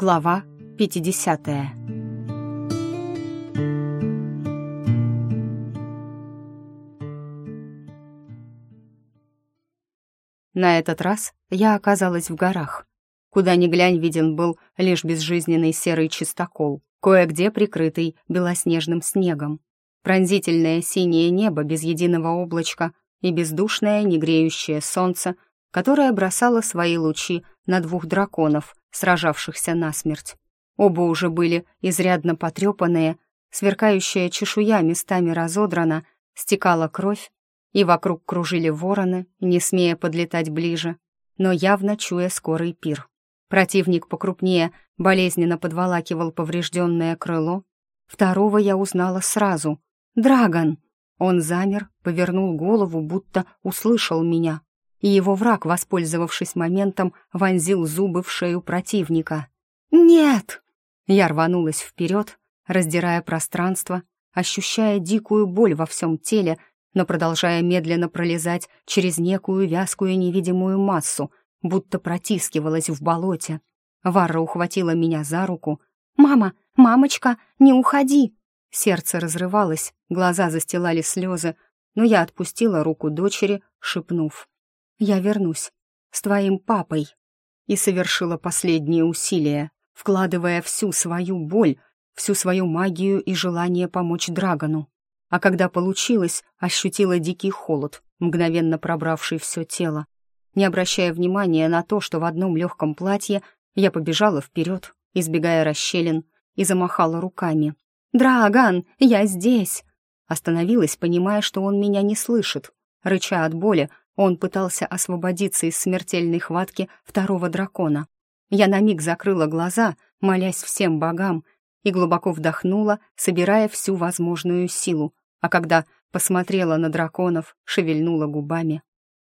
Глава 50 На этот раз я оказалась в горах. Куда ни глянь, виден был лишь безжизненный серый чистокол, кое-где прикрытый белоснежным снегом. Пронзительное синее небо без единого облачка и бездушное негреющее солнце, которое бросало свои лучи на двух драконов — сражавшихся насмерть. Оба уже были изрядно потрепанные, сверкающая чешуя местами разодрана, стекала кровь, и вокруг кружили вороны, не смея подлетать ближе, но явно чуя скорый пир. Противник покрупнее болезненно подволакивал поврежденное крыло. Второго я узнала сразу. «Драгон!» Он замер, повернул голову, будто услышал меня и его враг, воспользовавшись моментом, вонзил зубы в шею противника. «Нет!» Я рванулась вперед, раздирая пространство, ощущая дикую боль во всем теле, но продолжая медленно пролезать через некую вязкую невидимую массу, будто протискивалась в болоте. Варра ухватила меня за руку. «Мама! Мамочка! Не уходи!» Сердце разрывалось, глаза застилали слезы, но я отпустила руку дочери, шепнув. «Я вернусь. С твоим папой». И совершила последние усилия, вкладывая всю свою боль, всю свою магию и желание помочь Драгону. А когда получилось, ощутила дикий холод, мгновенно пробравший все тело. Не обращая внимания на то, что в одном легком платье я побежала вперед, избегая расщелин, и замахала руками. «Драган, я здесь!» Остановилась, понимая, что он меня не слышит. Рыча от боли, он пытался освободиться из смертельной хватки второго дракона. Я на миг закрыла глаза, молясь всем богам, и глубоко вдохнула, собирая всю возможную силу, а когда посмотрела на драконов, шевельнула губами.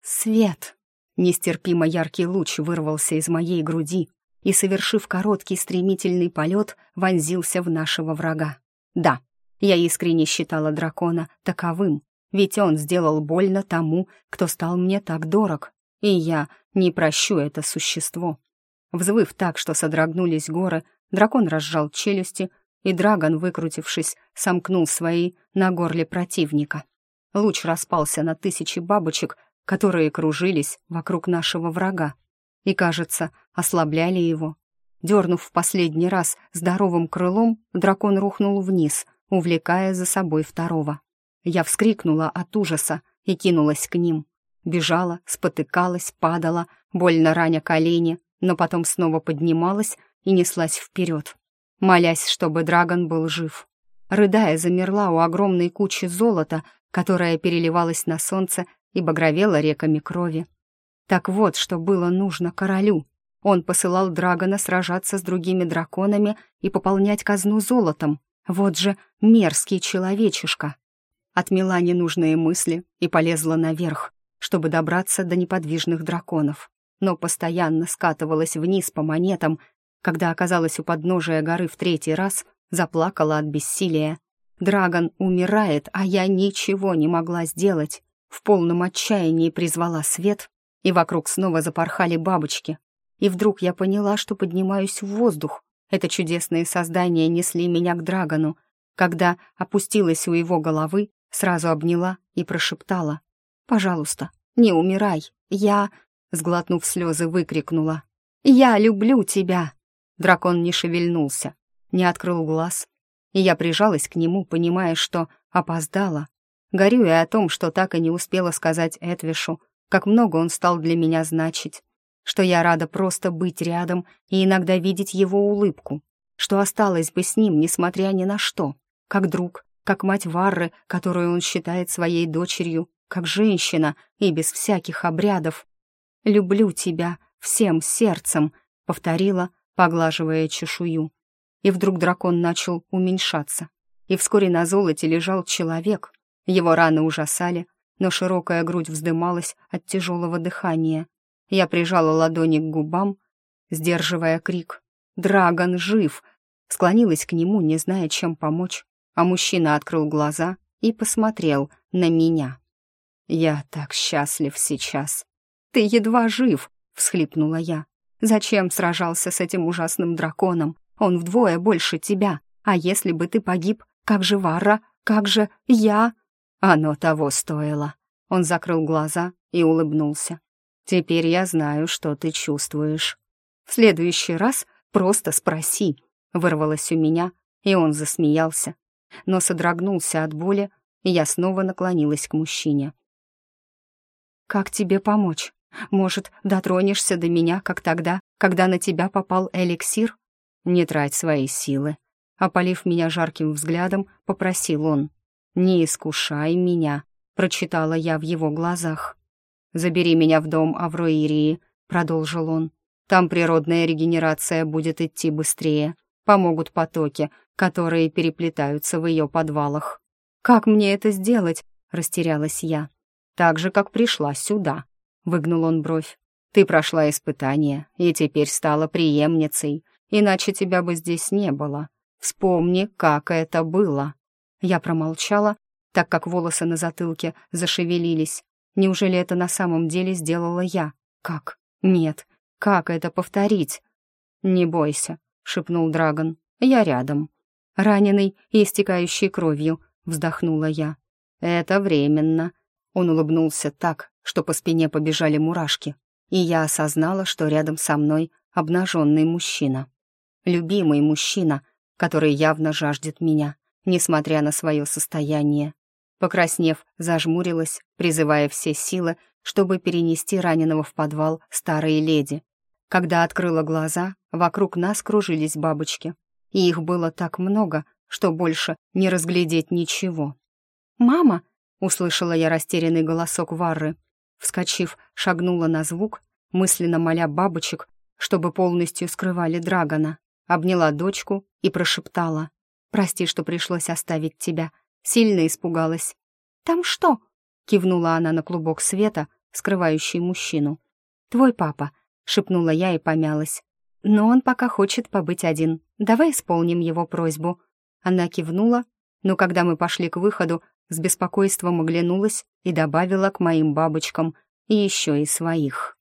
«Свет!» Нестерпимо яркий луч вырвался из моей груди и, совершив короткий стремительный полет, вонзился в нашего врага. Да, я искренне считала дракона таковым, ведь он сделал больно тому, кто стал мне так дорог, и я не прощу это существо. Взвыв так, что содрогнулись горы, дракон разжал челюсти, и Драгон, выкрутившись, сомкнул свои на горле противника. Луч распался на тысячи бабочек, которые кружились вокруг нашего врага, и, кажется, ослабляли его. Дернув в последний раз здоровым крылом, дракон рухнул вниз, увлекая за собой второго. Я вскрикнула от ужаса и кинулась к ним. Бежала, спотыкалась, падала, больно раня колени, но потом снова поднималась и неслась вперед, молясь, чтобы Драгон был жив. Рыдая, замерла у огромной кучи золота, которая переливалась на солнце и багровела реками крови. Так вот, что было нужно королю. Он посылал Драгона сражаться с другими драконами и пополнять казну золотом. Вот же мерзкий человечишка отмела ненужные мысли и полезла наверх, чтобы добраться до неподвижных драконов, но постоянно скатывалась вниз по монетам, когда оказалась у подножия горы в третий раз, заплакала от бессилия. Драгон умирает, а я ничего не могла сделать. В полном отчаянии призвала свет, и вокруг снова запорхали бабочки. И вдруг я поняла, что поднимаюсь в воздух. Это чудесные создания несли меня к Драгону. Когда опустилась у его головы, Сразу обняла и прошептала. «Пожалуйста, не умирай. Я...» Сглотнув слезы, выкрикнула. «Я люблю тебя!» Дракон не шевельнулся, не открыл глаз, и я прижалась к нему, понимая, что опоздала, горюя о том, что так и не успела сказать Эдвишу, как много он стал для меня значить, что я рада просто быть рядом и иногда видеть его улыбку, что осталась бы с ним, несмотря ни на что, как друг, как мать Варры, которую он считает своей дочерью, как женщина и без всяких обрядов. «Люблю тебя всем сердцем», — повторила, поглаживая чешую. И вдруг дракон начал уменьшаться. И вскоре на золоте лежал человек. Его раны ужасали, но широкая грудь вздымалась от тяжелого дыхания. Я прижала ладони к губам, сдерживая крик. «Драгон жив!» Склонилась к нему, не зная, чем помочь а мужчина открыл глаза и посмотрел на меня. «Я так счастлив сейчас!» «Ты едва жив!» — всхлипнула я. Зачем сражался с этим ужасным драконом? Он вдвое больше тебя. А если бы ты погиб, как же Варра, как же я? Оно того стоило. Он закрыл глаза и улыбнулся. Теперь я знаю, что ты чувствуешь. В следующий раз просто спроси, вырвалось у меня, и он засмеялся, но содрогнулся от боли, и я снова наклонилась к мужчине. «Как тебе помочь? Может, дотронешься до меня, как тогда, когда на тебя попал эликсир?» «Не трать свои силы», — опалив меня жарким взглядом, попросил он. «Не искушай меня», — прочитала я в его глазах. «Забери меня в дом Авроирии», — продолжил он. «Там природная регенерация будет идти быстрее. Помогут потоки, которые переплетаются в ее подвалах». «Как мне это сделать?» — растерялась я. «Так же, как пришла сюда», — выгнул он бровь. «Ты прошла испытание и теперь стала преемницей, иначе тебя бы здесь не было. Вспомни, как это было». Я промолчала, так как волосы на затылке зашевелились. Неужели это на самом деле сделала я? Как? Нет. Как это повторить? «Не бойся», — шепнул Драгон. «Я рядом». Раненый и истекающий кровью, вздохнула я. «Это временно». Он улыбнулся так, что по спине побежали мурашки, и я осознала, что рядом со мной обнаженный мужчина. Любимый мужчина, который явно жаждет меня, несмотря на свое состояние. Покраснев, зажмурилась, призывая все силы, чтобы перенести раненого в подвал старой леди. Когда открыла глаза, вокруг нас кружились бабочки, и их было так много, что больше не разглядеть ничего. «Мама!» — услышала я растерянный голосок Варры. Вскочив, шагнула на звук, мысленно моля бабочек, чтобы полностью скрывали Драгона. Обняла дочку и прошептала. «Прости, что пришлось оставить тебя. Сильно испугалась». «Там что?» — кивнула она на клубок света, скрывающий мужчину. «Твой папа», — шепнула я и помялась. «Но он пока хочет побыть один. Давай исполним его просьбу». Она кивнула, но когда мы пошли к выходу, с беспокойством оглянулась и добавила к моим бабочкам еще и своих.